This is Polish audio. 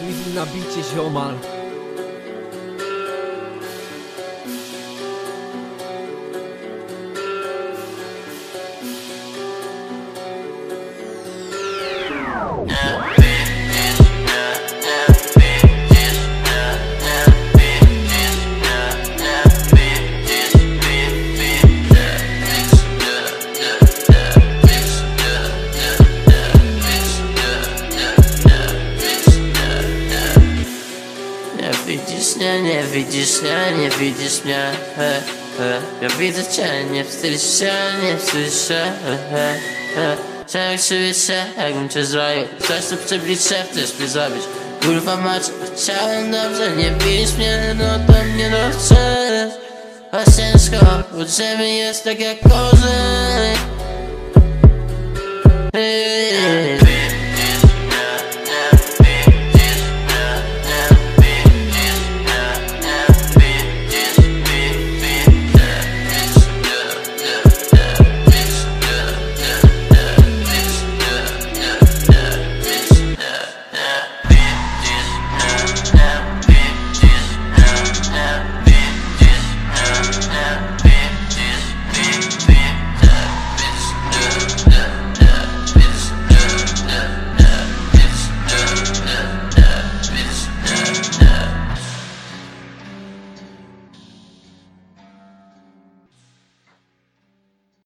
Easy na bicie ziomal widzisz mnie, nie widzisz mnie, nie widzisz mnie. Ja widzę cię, nie wstydzisz się, nie wstydzisz się. He, he. Chciałem krzywić się, jakbym cię zrobił Coś tu przybliżę, chcesz mnie zrobić Kurwa mać, chciałem dobrze, nie widzisz mnie, no to mnie dotrzesz. A ciężko, bo jest tak jak korzeń